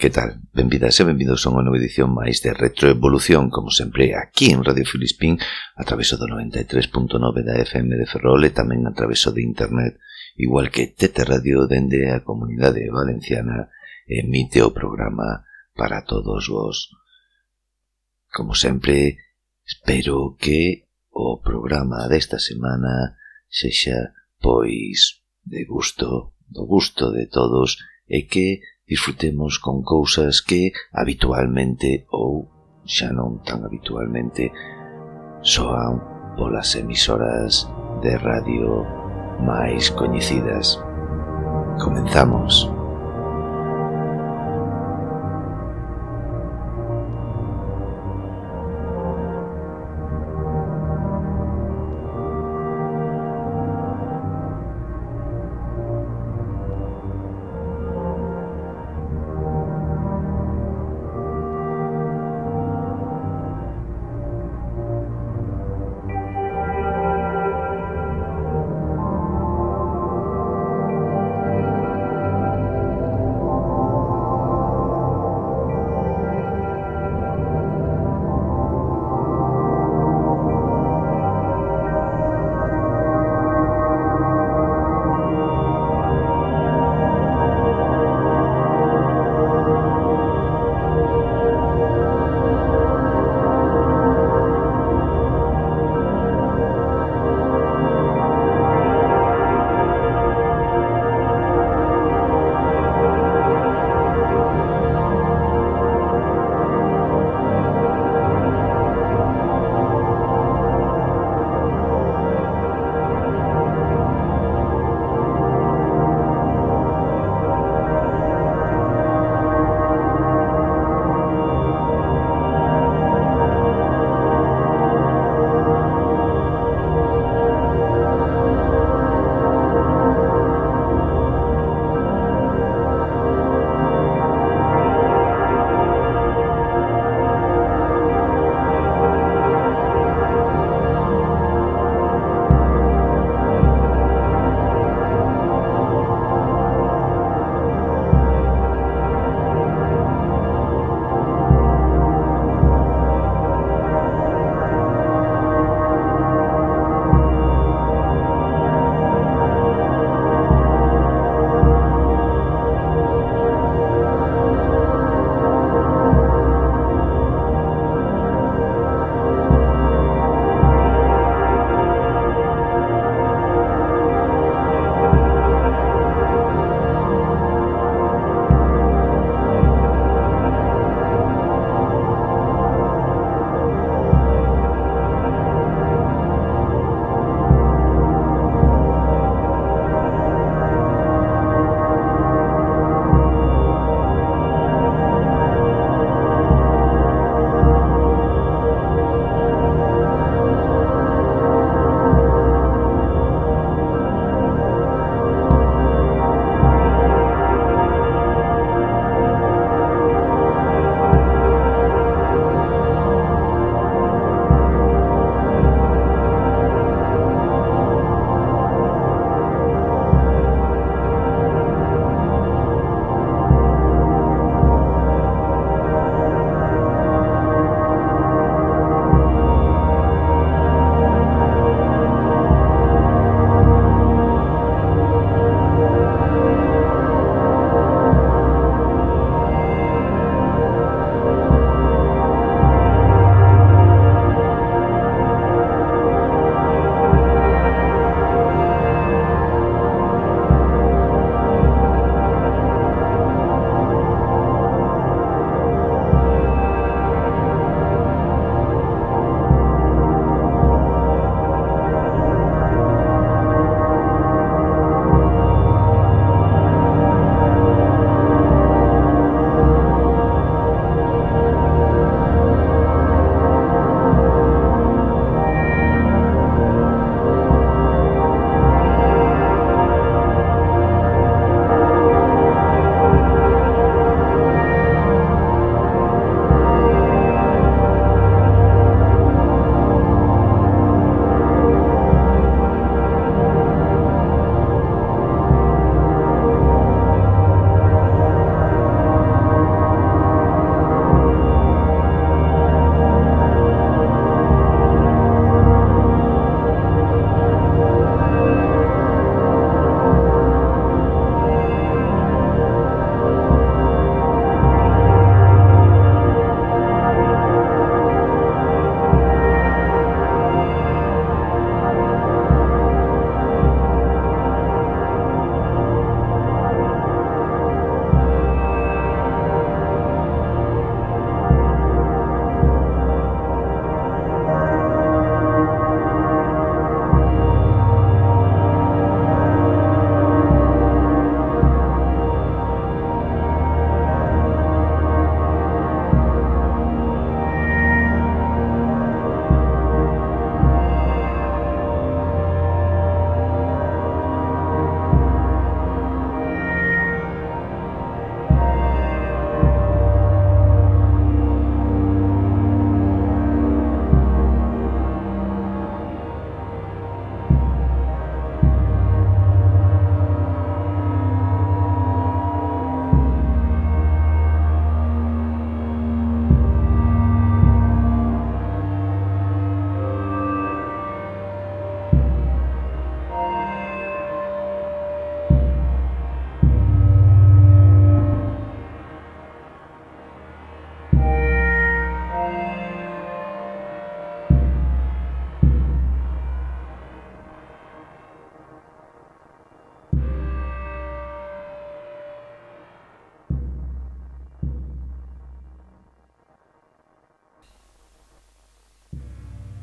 que tal? Benvidas e benvidos a unha nova edición máis de Retroevolución, como sempre, aquí en Radio Filispín, a traveso do 93.9 da FM de Ferrol e tamén a traveso de Internet, igual que Tete Radio dende a Comunidade Valenciana emite o programa para todos vos. Como sempre, espero que o programa desta semana sexa, pois, de gusto, do gusto de todos e que disfrutemos con cousas que habitualmente ou xa non tan habitualmente soan polas emisoras de radio máis coñecidas. Comenzamos.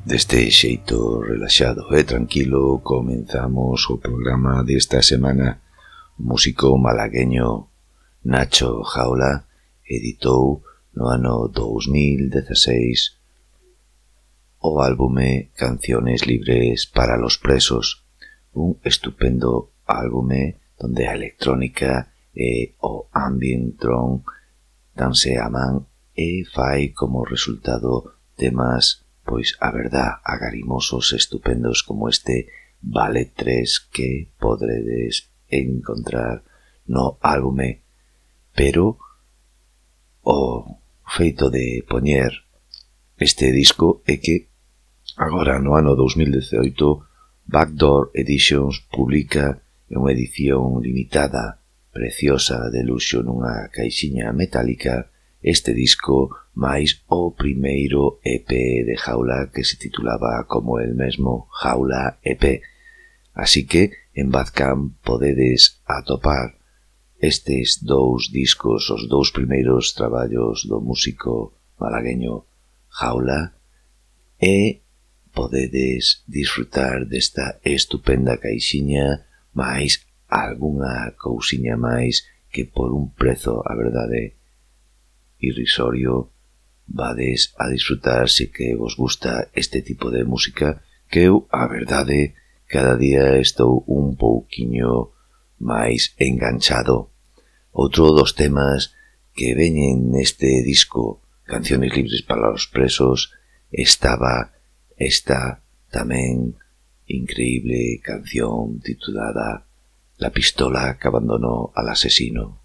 Deste xeito relaxado e tranquilo comenzamos o programa desta semana. O músico malagueño Nacho Jaula editou no ano 2016 o álbume Canciones Libres para los Presos, un estupendo álbume donde a electrónica e o ambient drone tan se aman e fai como resultado temas pois a verdad agarimosos estupendos como este Vale 3 que podredes encontrar no álbume, pero o feito de poñer este disco é que agora no ano 2018 Backdoor Editions publica unha edición limitada, preciosa de luxo nunha caixiña metálica este disco máis o primeiro EP de Jaula que se titulaba como el mesmo Jaula EP. Así que en Badcamp podedes atopar estes dous discos, os dous primeiros traballos do músico malagueño Jaula e podedes disfrutar desta estupenda caixiña máis algunha cousiña máis que por un prezo, a verdade, irrisorio, vades a disfrutar se que vos gusta este tipo de música que eu, a verdade, cada día estou un pouquiño máis enganchado. Outro dos temas que veñen neste disco Canciones libres para os presos estaba esta tamén increíble canción titulada La pistola que abandonó al asesino.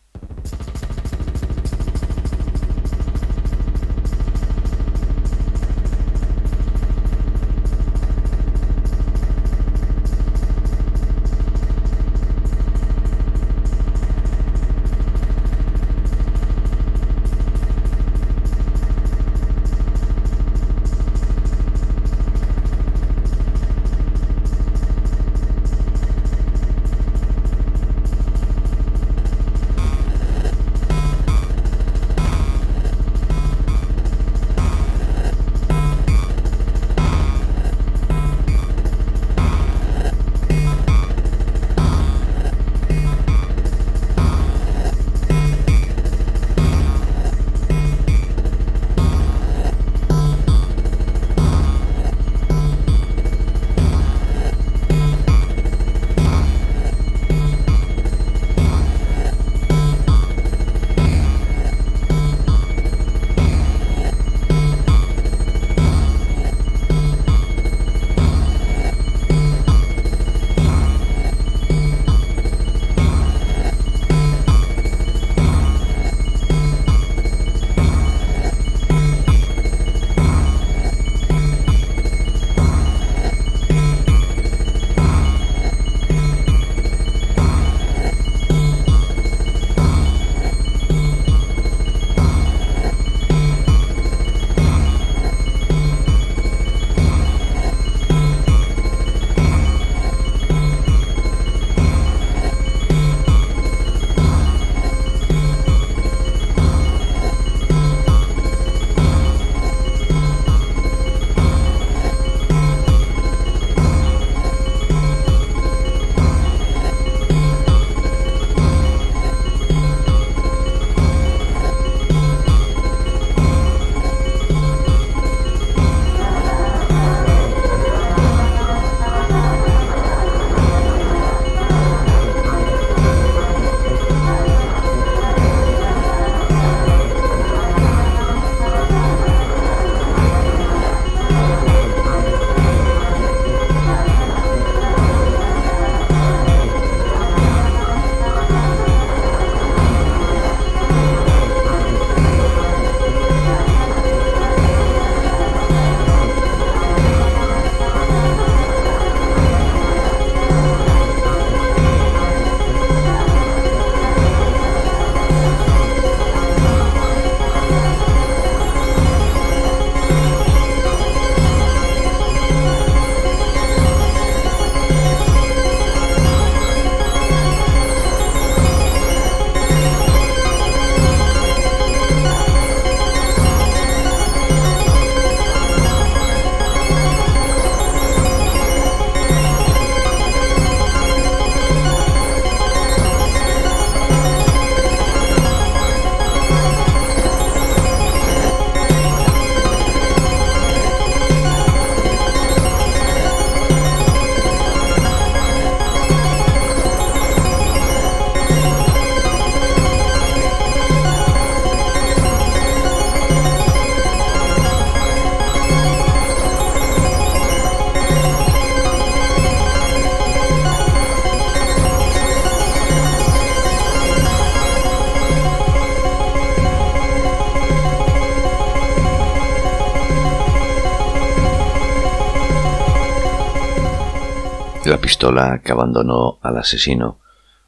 pistola que abandonó al asesino,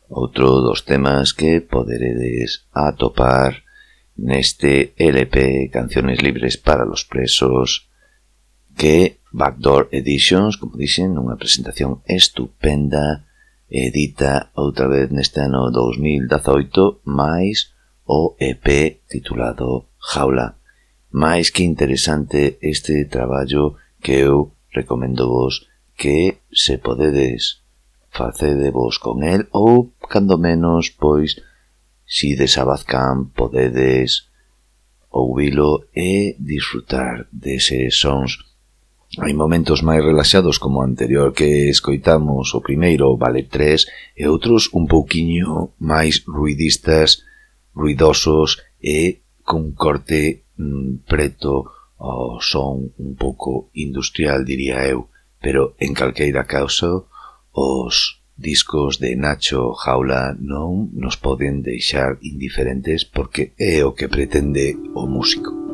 outro dos temas que poderedes atopar neste LP Canciones Libres para los Presos que Backdoor Editions, como dixen, unha presentación estupenda edita outra vez neste ano 2018 máis o EP titulado Jaula. Máis que interesante este traballo que eu recomendo vos que, se podedes, facedevos con el ou, cando menos, pois, si desabazcan, podedes ouvilo e disfrutar deses sons. Hai momentos máis relaxados como o anterior que escoitamos o primeiro Vale 3 e outros un pouquiño máis ruidistas, ruidosos e con corte mm, preto ao son un pouco industrial, diría eu pero en calqueira caso os discos de Nacho Jaula non nos poden deixar indiferentes porque é o que pretende o músico.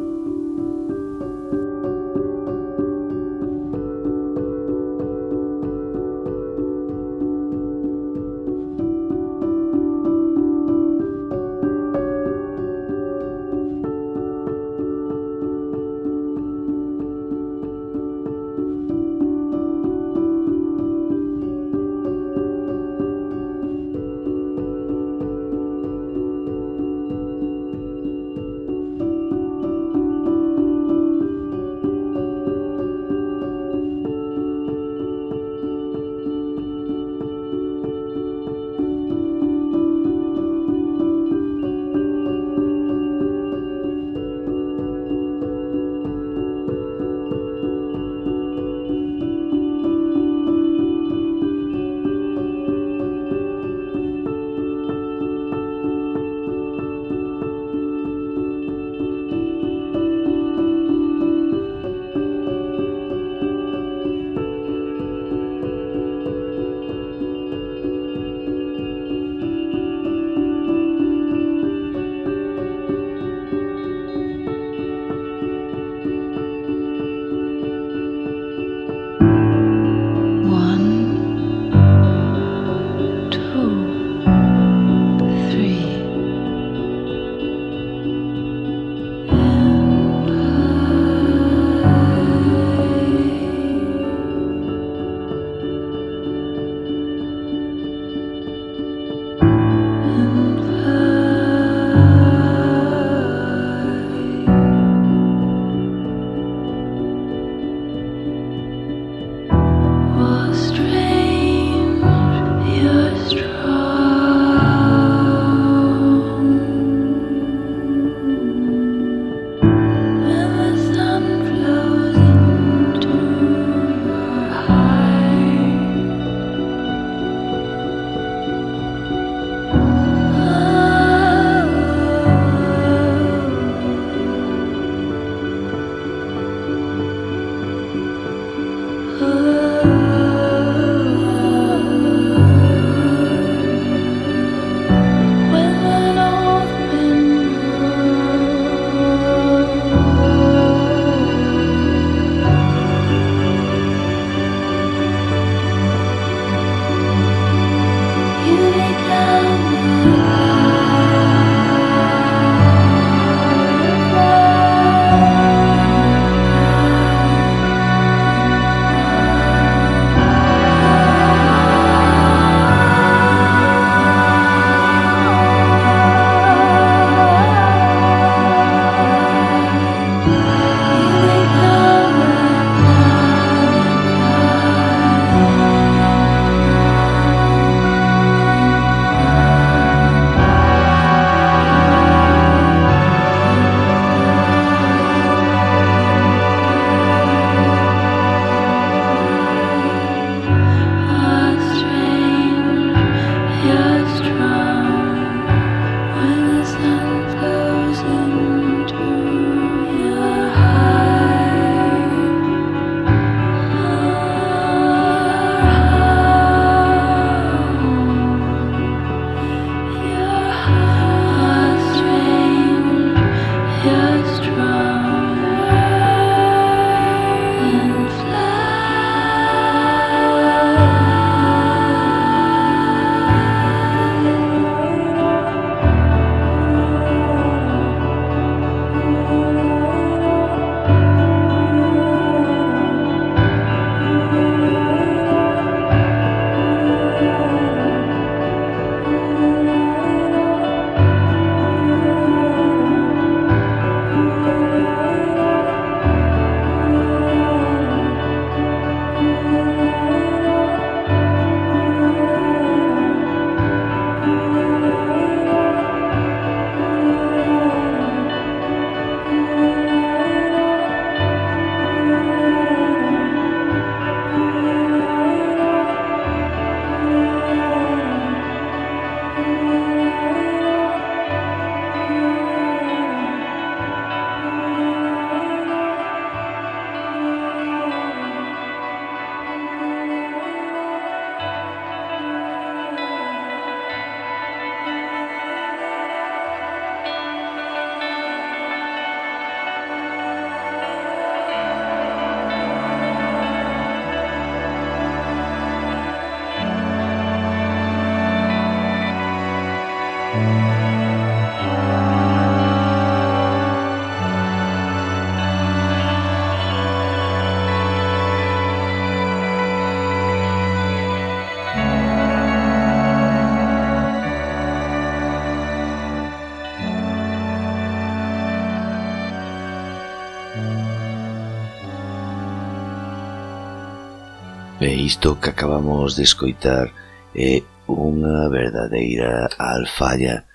isto que acabamos de escoitar é unha verdadeira alfalla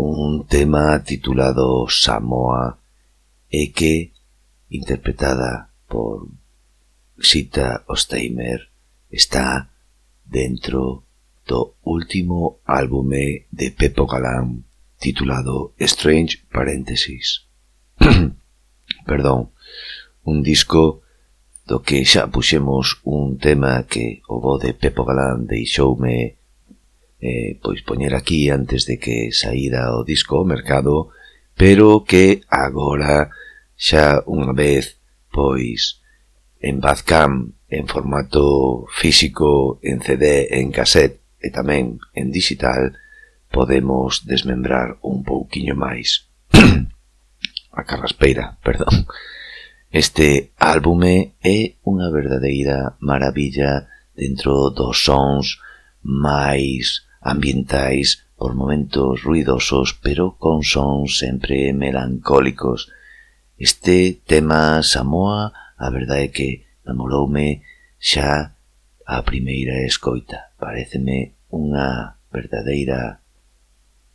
un tema titulado Samoa e que, interpretada por Sita Osteimer, está dentro do último álbume de Pepo Galán titulado Strange Paréntesis. Perdón, un disco do que xa puxemos un tema que o bo de Pepo Galán deixoume eh, pois poñer aquí antes de que saíra o disco ao mercado, pero que agora xa unha vez pois en Bazcam en formato físico, en CD, en cassette e tamén en digital podemos desmembrar un pouquiño máis. a carraspeira, perdón. Este álbume é unha verdadeira maravilla dentro dos sons máis ambientais, por momentos ruidosos, pero con sons sempre melancólicos. Este tema Samoa, a verdade é que namoroume xa a primeira escoita. Pareceme unha verdadeira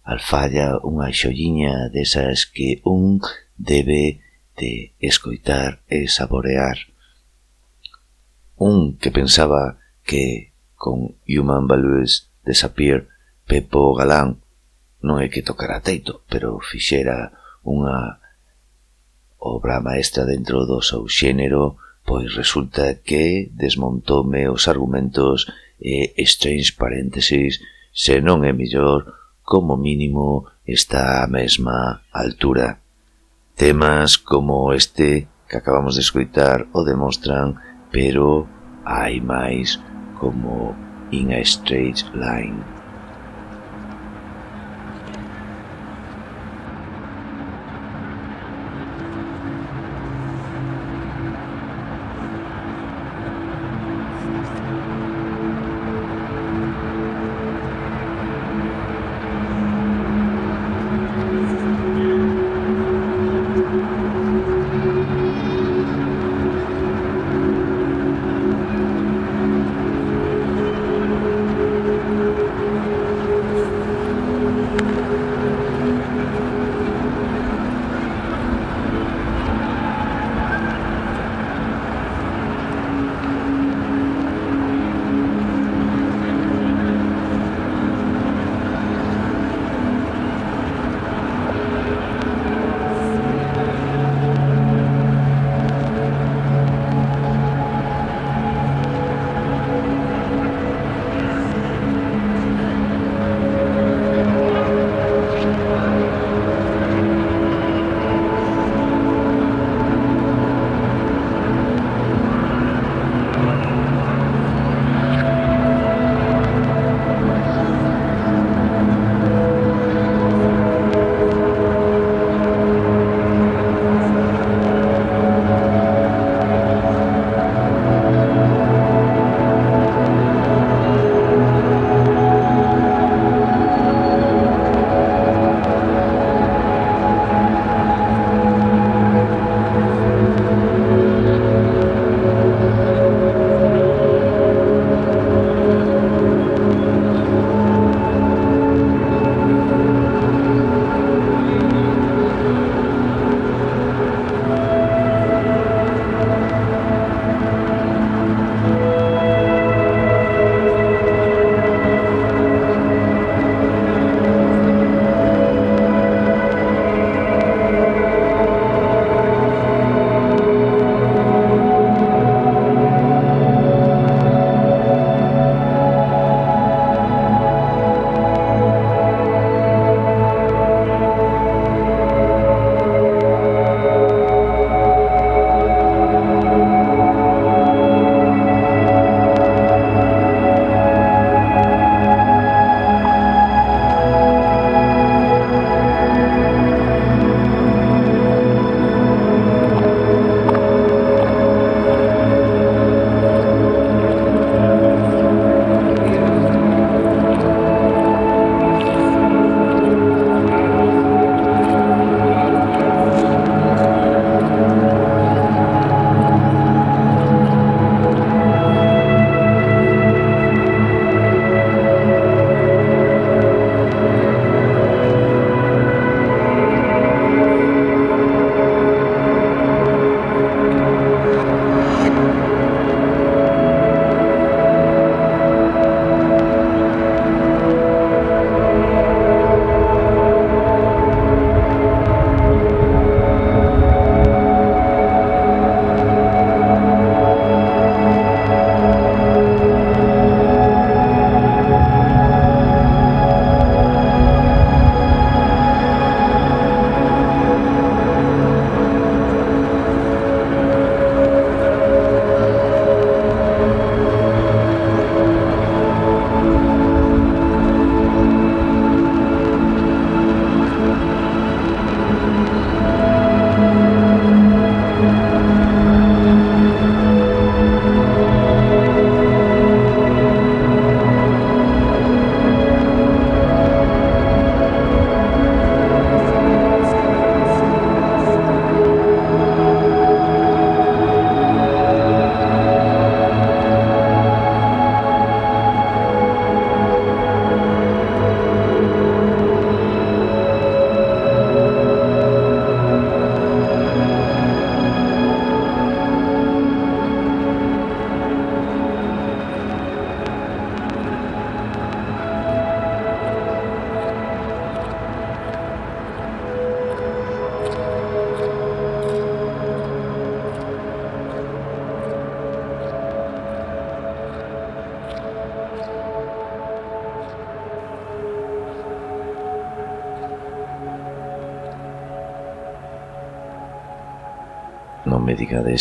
alfalla, unha xolliña desas que un debe de escoitar e saborear. Un que pensaba que con Human Values Disappear Pepo Galán non é que tocara teito, pero fixera unha obra maestra dentro do seu xénero, pois resulta que desmontoume os argumentos e strange paréntesis, se non é mellor, como mínimo está a mesma altura. Temas como este que acabamos de escoitar o demostran, pero hai máis como In a Straight Line.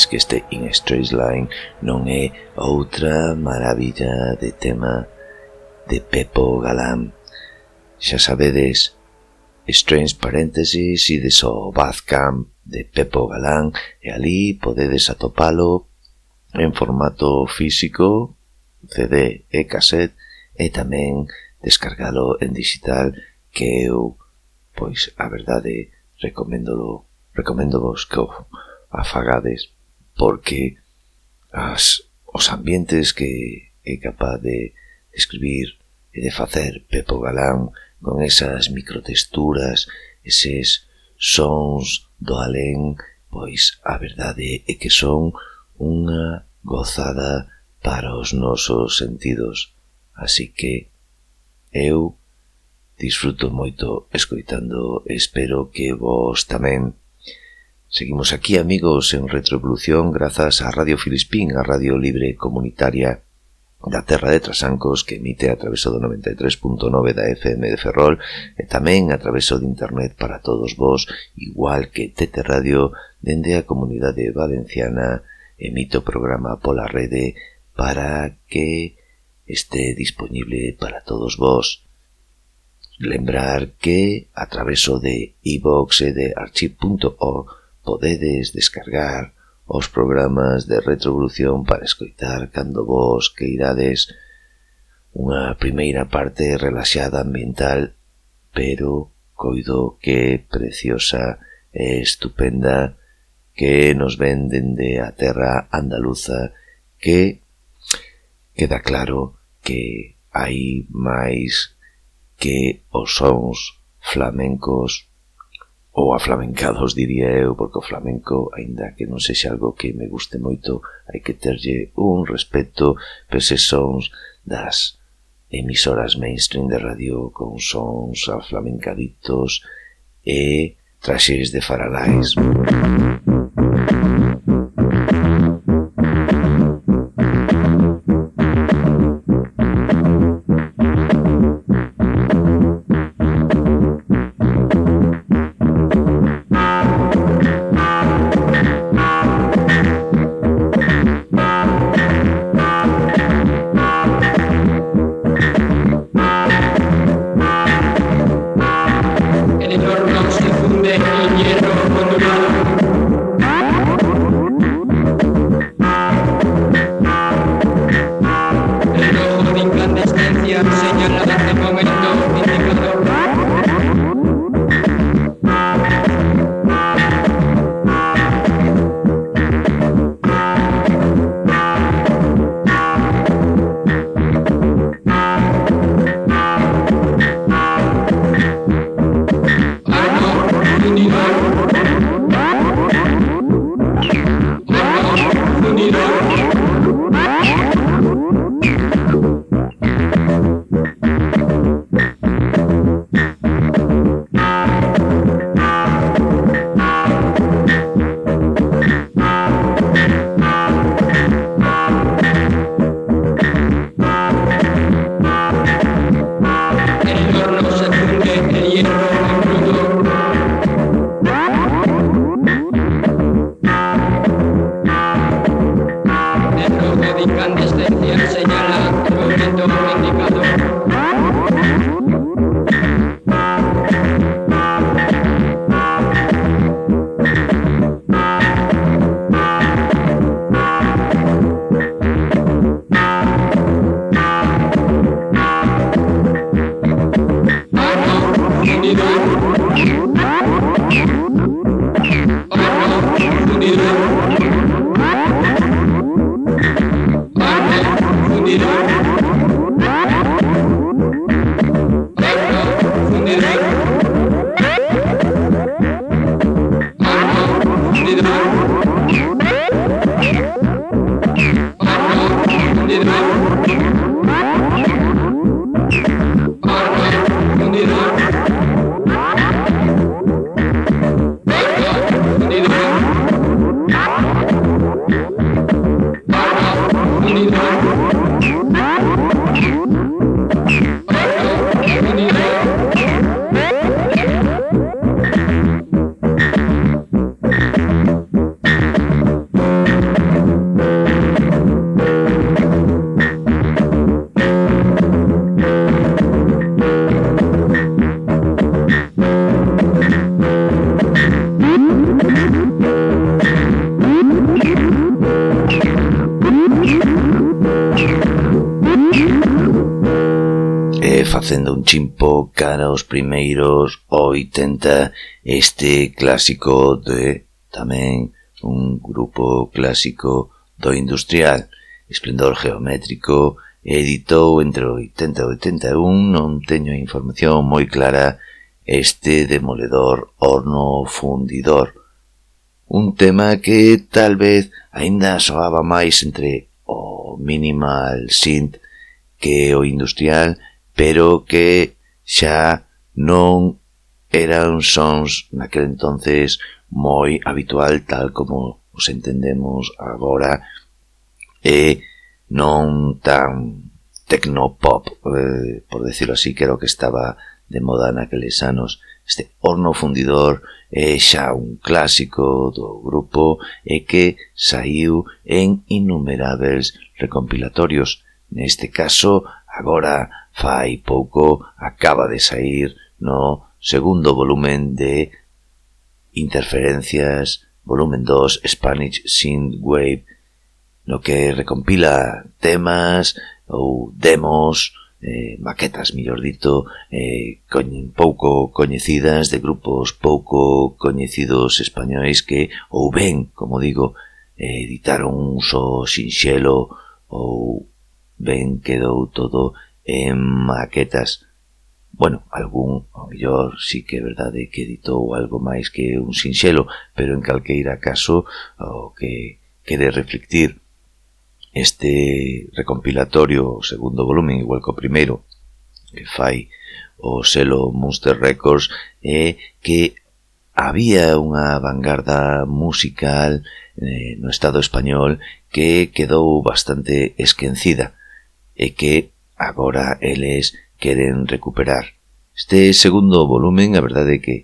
pois que este In Straight Line non é outra maravilla de tema de Pepo Galán. Xa sabedes, Strange Paréntesis e de so Camp de Pepo Galán e ali podedes atopalo en formato físico, CD e cassette e tamén descargalo en digital que eu, pois, a verdade, recomendolo, recomendo vos que o afagades porque as, os ambientes que é capaz de escribir e de facer Pepo Galán con esas microtexturas, eses sons do alén, pois a verdade é que son unha gozada para os nosos sentidos. Así que eu disfruto moito escoitando, espero que vos tamén. Seguimos aquí, amigos, en Retroevolución grazas a Radio Filispín, a Radio Libre Comunitaria da Terra de Trasancos que emite a traveso do 93.9 da FM de Ferrol e tamén a traveso de internet para todos vos, igual que Tete Radio dende a comunidade valenciana emite o programa pola rede para que este disponible para todos vos. Lembrar que a traveso de iVox e de archive.org podedes descargar os programas de retrovolución para escoitar cando vos que irades unha primeira parte relaxada ambiental, pero coido que preciosa e estupenda que nos venden de a terra andaluza que queda claro que hai máis que os sons flamencos ou aflamencados, diría eu, porque o flamenco, aínda que non sexa algo que me guste moito, hai que terlle un respeto pese sons das emisoras mainstream de radio con sons aflamencaditos e traxes de faralais. bonito, hein? chimpo cara os primeiros 80 este clásico de tamén un grupo clásico do industrial. Esplendor geométrico editou entre 80 e 81, non teño información moi clara, este demoledor horno fundidor. Un tema que tal vez aínda soaba máis entre o minimal synth que o industrial pero que xa non eran sons naquel entonces moi habitual tal como os entendemos agora e non tan tecnopop, eh, por decirlo así, que era o que estaba de moda naqueles anos. Este horno fundidor é xa un clásico do grupo e que saiu en innumerables recompilatorios. Neste caso, agora fai pouco acaba de sair no segundo volumen de Interferencias, volumen 2, Spanish Synthwave, no que recompila temas ou demos, eh, maquetas, millor dito, eh, coñ pouco coñecidas de grupos pouco coñecidos españois que, ou ben, como digo, eh, editaron un só sinxelo ou ben quedou todo en maquetas. Bueno, algún, ao mellor, sí que é verdade que editou algo máis que un sinxelo, pero en calqueira caso, o que quere reflectir este recompilatorio, o segundo volumen, igual que o primeiro, que fai o selo Monster Records, é que había unha vanguarda musical eh, no Estado español que quedou bastante esquecida e que agora eles queren recuperar. Este segundo volumen, a verdade é que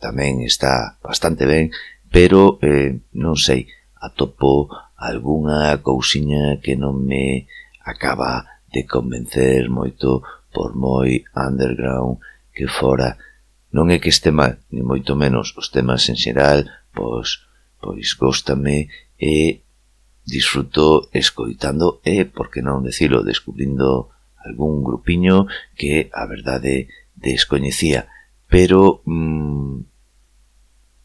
tamén está bastante ben, pero eh, non sei, atopo algunha cousiña que non me acaba de convencer moito por moi underground que fora. Non é que este mal, ni moito menos os temas en xeral, pois, pois góstame e disfruto escoitando e, por que non decilo, descubrindo algún grupiño que a verdade descoñecía. Pero mm,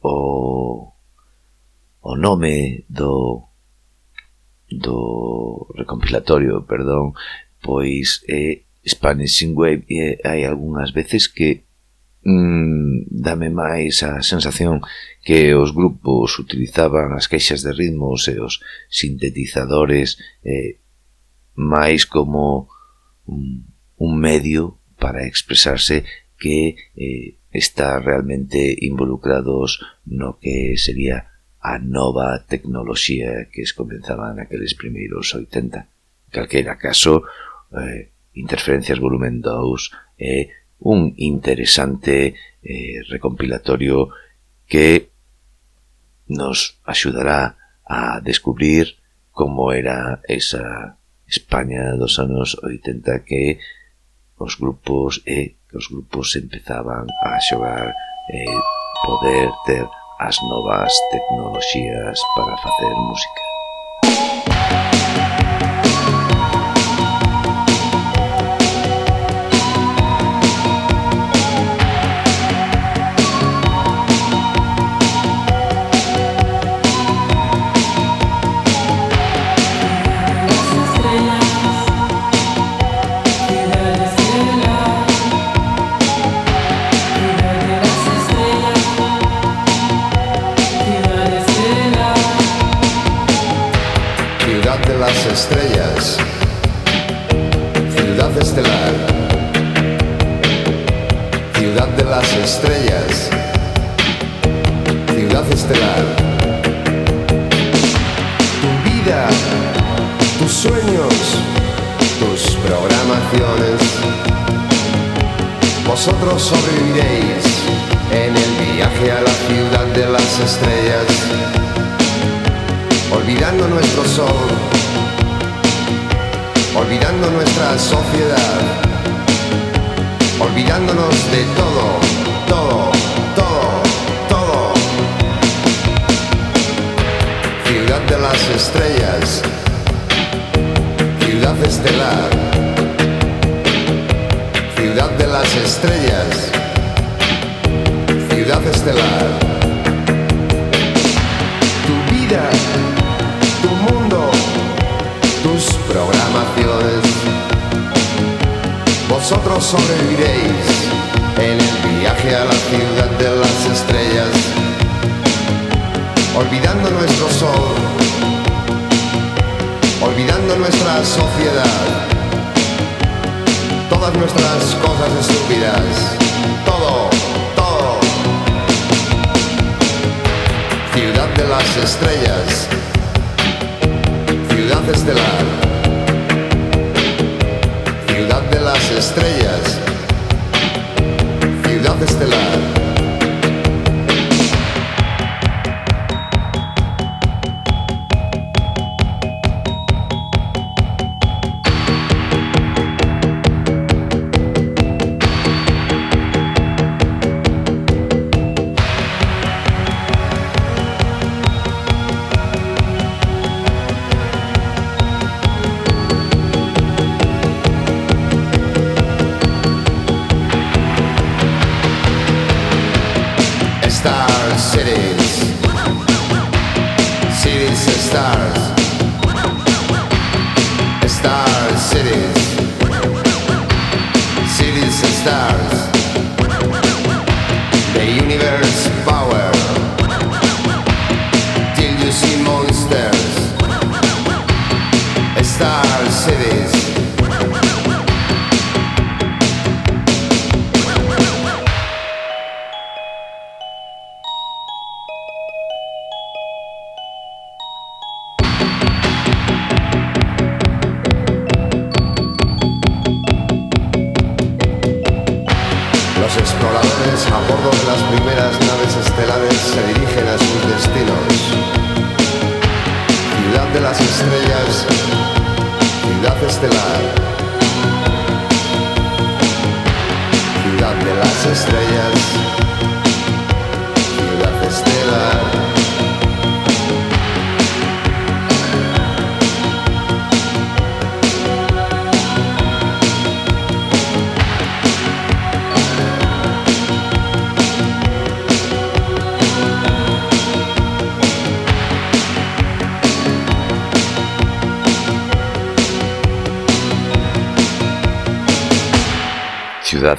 o, o nome do do recompilatorio, perdón, pois é Spanish Synthwave e hai algunhas veces que mm, dame máis a sensación que os grupos utilizaban as queixas de ritmos e os sintetizadores eh, máis como un, un medio para expresarse que eh, está realmente involucrados no que sería a nova tecnoloxía que es comenzaba naqueles primeiros 80. Calquera caso, eh, interferencias volumen 2 e eh, un interesante eh, recompilatorio que nos axudará a descubrir como era esa España dos anos 80 que os grupos e eh, que os grupos empezaban a xogar eh, poder ter as novas tecnoloxías para facer música. Tu vida, tus sueños, tus programaciones. Vosotros sobreviviréis en el viaje a la ciudad de las estrellas, olvidando nuestro sol, olvidando nuestra sociedad, olvidándonos de todo, todo de las estrellas, ciudad estelar, ciudad de las estrellas, ciudad estelar. Tu vida, tu mundo, tus programaciones, vosotros sobreviviréis en el viaje a la ciudad de las estrellas olvidando nuestro sol, olvidando nuestra sociedad todas nuestras cosas estúpidas. Todo, todo. Ciudad de las estrellas. Ciudad estelar. Ciudad de las estrellas. Ciudad estelar.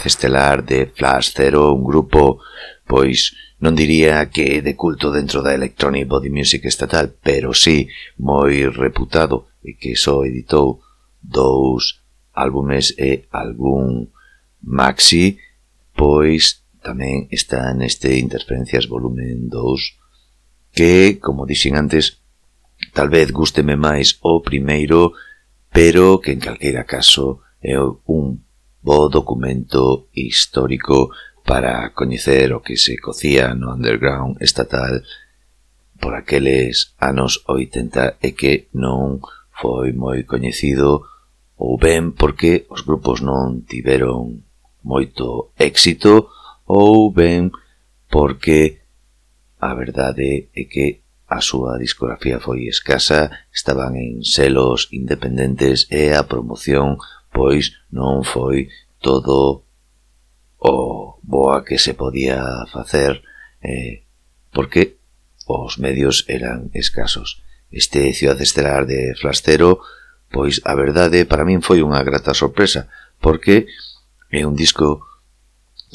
estelar de Flash Zero, un grupo, pois, non diría que de culto dentro da Electronic Body Music estatal, pero sí moi reputado e que só editou dous álbumes e algún maxi, pois tamén está neste Interferencias volumen 2 que, como dixen antes, tal vez gústeme máis o primeiro, pero que en calqueira caso é un bo documento histórico para coñecer o que se cocía no underground estatal por aqueles anos 80 e que non foi moi coñecido ou ben porque os grupos non tiveron moito éxito ou ben porque a verdade é que a súa discografía foi escasa, estaban en selos independentes e a promoción pois non foi todo o boa que se podía facer eh, porque os medios eran escasos. Este Ciudad Estelar de Flastero, pois a verdade para min foi unha grata sorpresa porque é un disco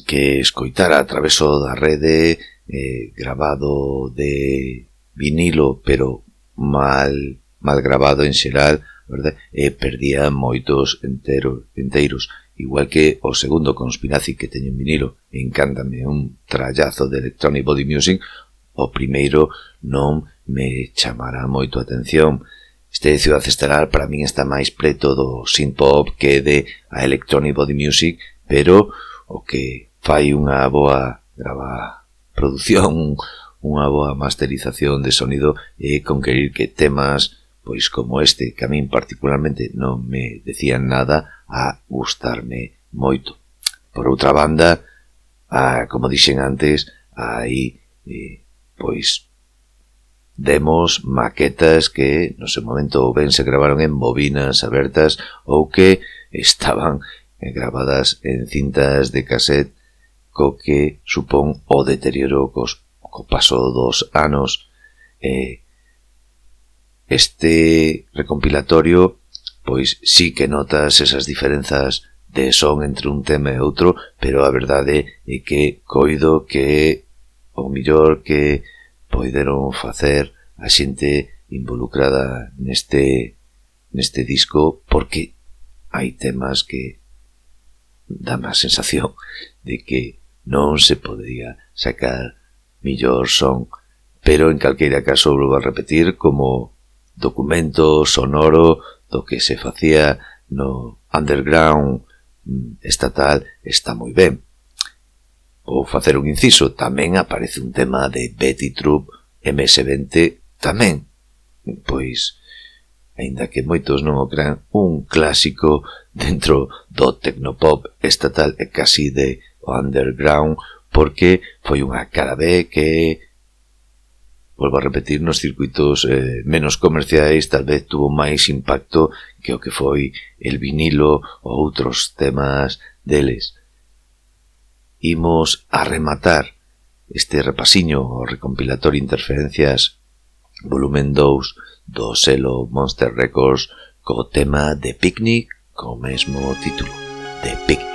que escoitara a traveso da rede eh, grabado de vinilo pero mal mal grabado en xeral verdade? E eh, perdía moitos enteros, enteiros, igual que o segundo Conspiracy que teño en vinilo, encántame un trallazo de Electronic Body Music, o primeiro non me chamará moito a atención. Este Ciudad Estelar para min está máis preto do synth-pop que de a Electronic Body Music, pero o que fai unha boa grava produción, unha boa masterización de sonido e conquerir que temas pois como este, que a min particularmente non me decían nada a gustarme moito. Por outra banda, a, como dixen antes, aí, eh, pois, demos maquetas que no seu momento ben se gravaron en bobinas abertas ou que estaban gravadas en cintas de cassette co que supón o deterioro cos, co paso dos anos eh, Este recompilatorio pois sí que notas esas diferenzas de son entre un tema e outro, pero a verdade é que coido que o millor que poideron facer a xente involucrada neste neste disco porque hai temas que dá má sensación de que non se podría sacar millor son. Pero en calqueira caso volvo a repetir como documento sonoro do que se facía no underground mm, estatal está moi ben. Vou facer un inciso, tamén aparece un tema de Betty Troop MS-20 tamén. Pois, aínda que moitos non o crean, un clásico dentro do tecnopop estatal e casi de underground, porque foi unha cara B que volvo a repetir, nos circuitos eh, menos comerciais tal vez tuvo máis impacto que o que foi el vinilo ou outros temas deles. Imos a rematar este repasiño o recompilatorio Interferencias volumen 2 do selo Monster Records co tema de Picnic co mesmo título, de Picnic.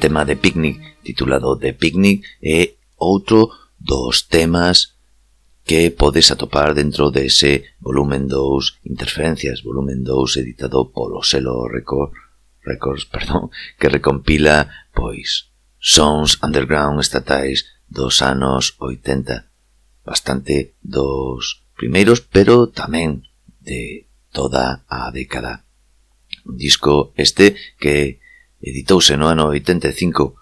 tema de Picnic titulado The Picnic é outro dos temas que podes atopar dentro dese volumen 2 Interferencias, volumen 2 editado polo selo Record, Records, perdón, que recompila pois sons underground estatais dos anos 80, bastante dos primeiros, pero tamén de toda a década. Un disco este que editouse no ano 85,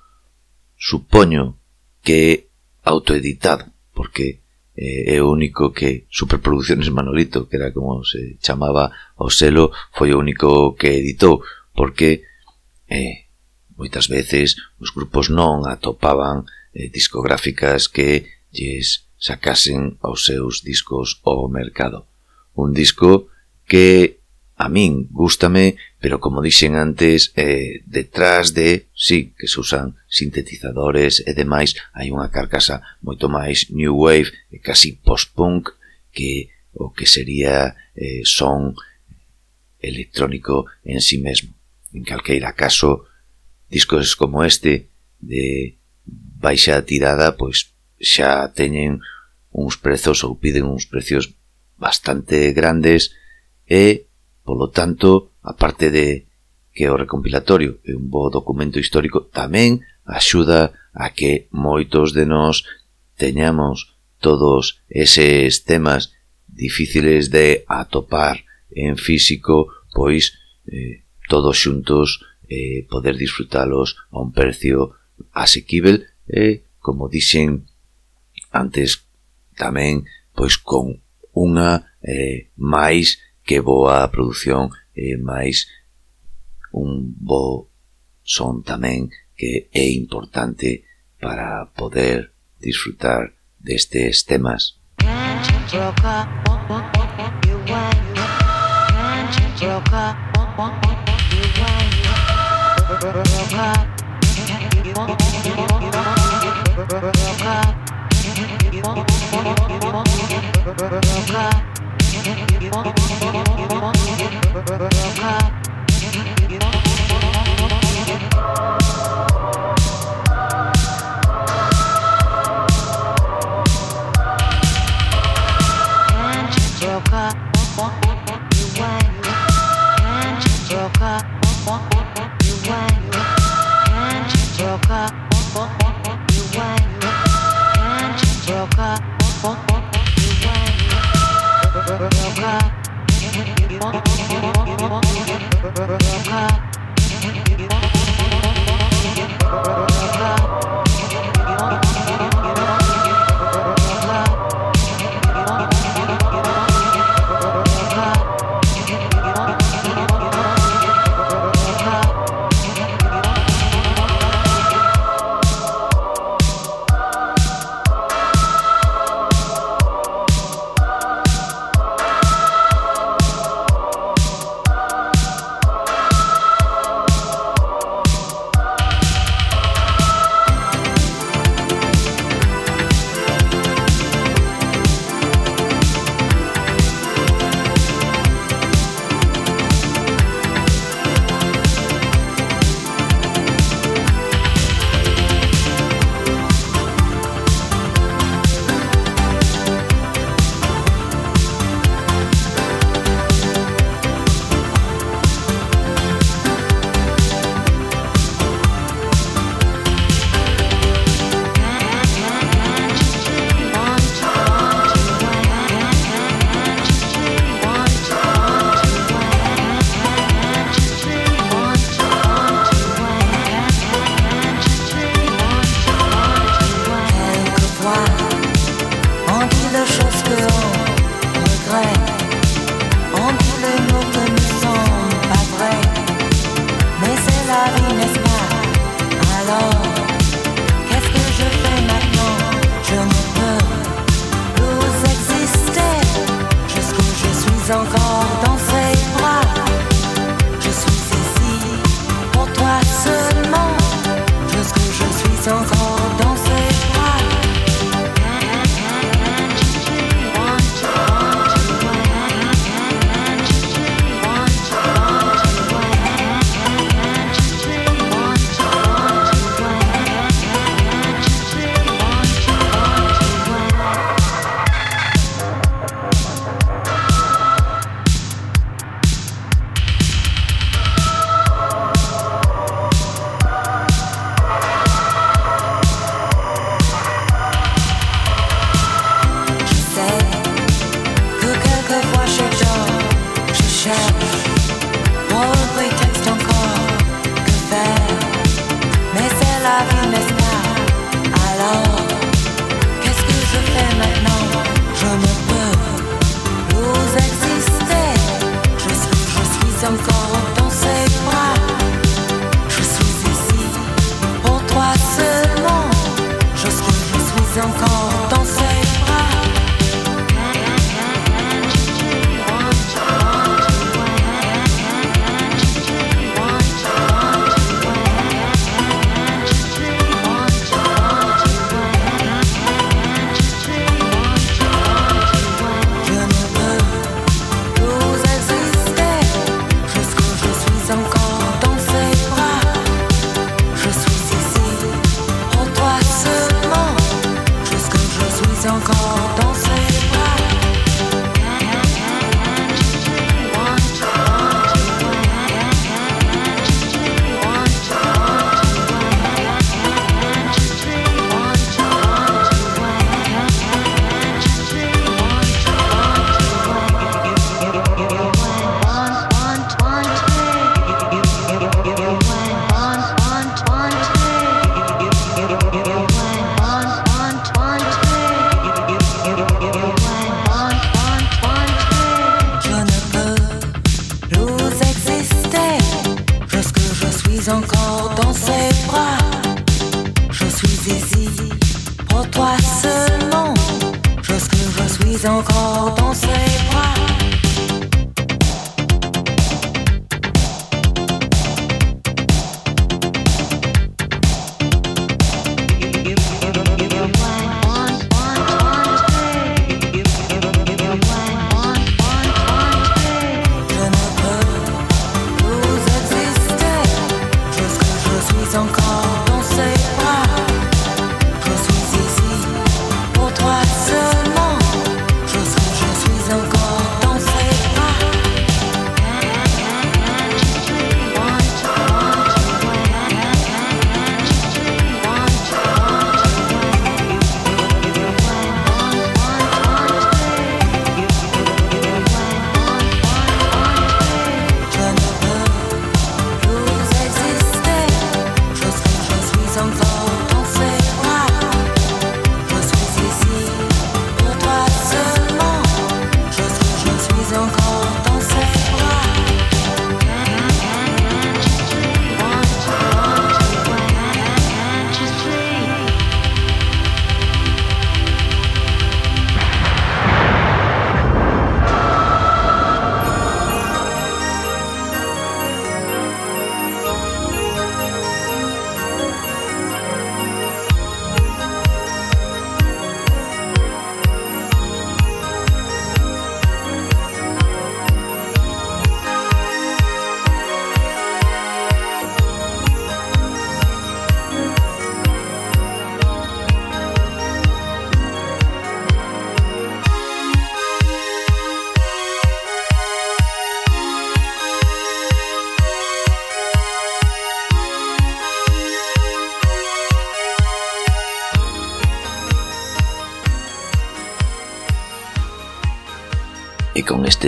supoño que autoeditado, porque eh, é o único que Superproducciones Manolito, que era como se chamaba o selo, foi o único que editou, porque eh, moitas veces os grupos non atopaban eh, discográficas que lles sacasen aos seus discos ao mercado. Un disco que a min gústame, pero como dixen antes, eh, detrás de, sí, que se usan sintetizadores e demais, hai unha carcasa moito máis new wave e casi post-punk que o que sería eh, son electrónico en sí mesmo. En calqueira caso, discos como este de baixa tirada, pois xa teñen uns prezos ou piden uns precios bastante grandes e Polo tanto, aparte de que o recompilatorio é un bo documento histórico, tamén axuda a que moitos de nós teñamos todos eses temas difíciles de atopar en físico, pois eh, todos xuntos eh, poder disfrutalos a un precio asequible, e, eh, como dixen antes, tamén pois con unha eh, máis que boa a produción e máis un bo son tamén que é importante para poder disfrutar destes temas. Rock fuck Thank you.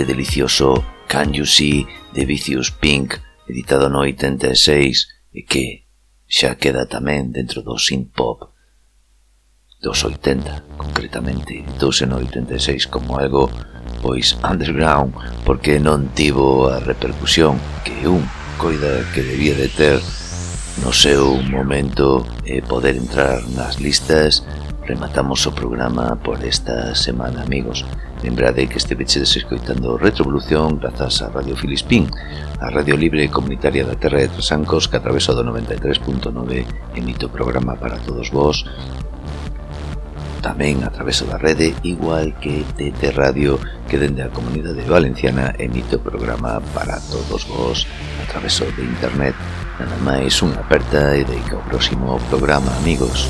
este delicioso Can You See de Vicious Pink, editado no 86, e que xa queda tamén dentro do synth pop dos 80, concretamente, dos en 86 como algo pois underground porque non tivo a repercusión que un coida que debía de ter no seu momento e poder entrar nas listas rematamos o programa por esta semana amigos. Lembrade que este estevechedes escoitando Retrovolución grazas a Radio Filispín, a radio libre comunitaria da Terra de Trasancos que atraveso do 93.9 emite o programa para todos vós tamén a traveso da rede igual que TT Radio que dende a Comunidade Valenciana emite o programa para todos vós a traveso de internet nada máis unha aperta e deica o próximo programa amigos.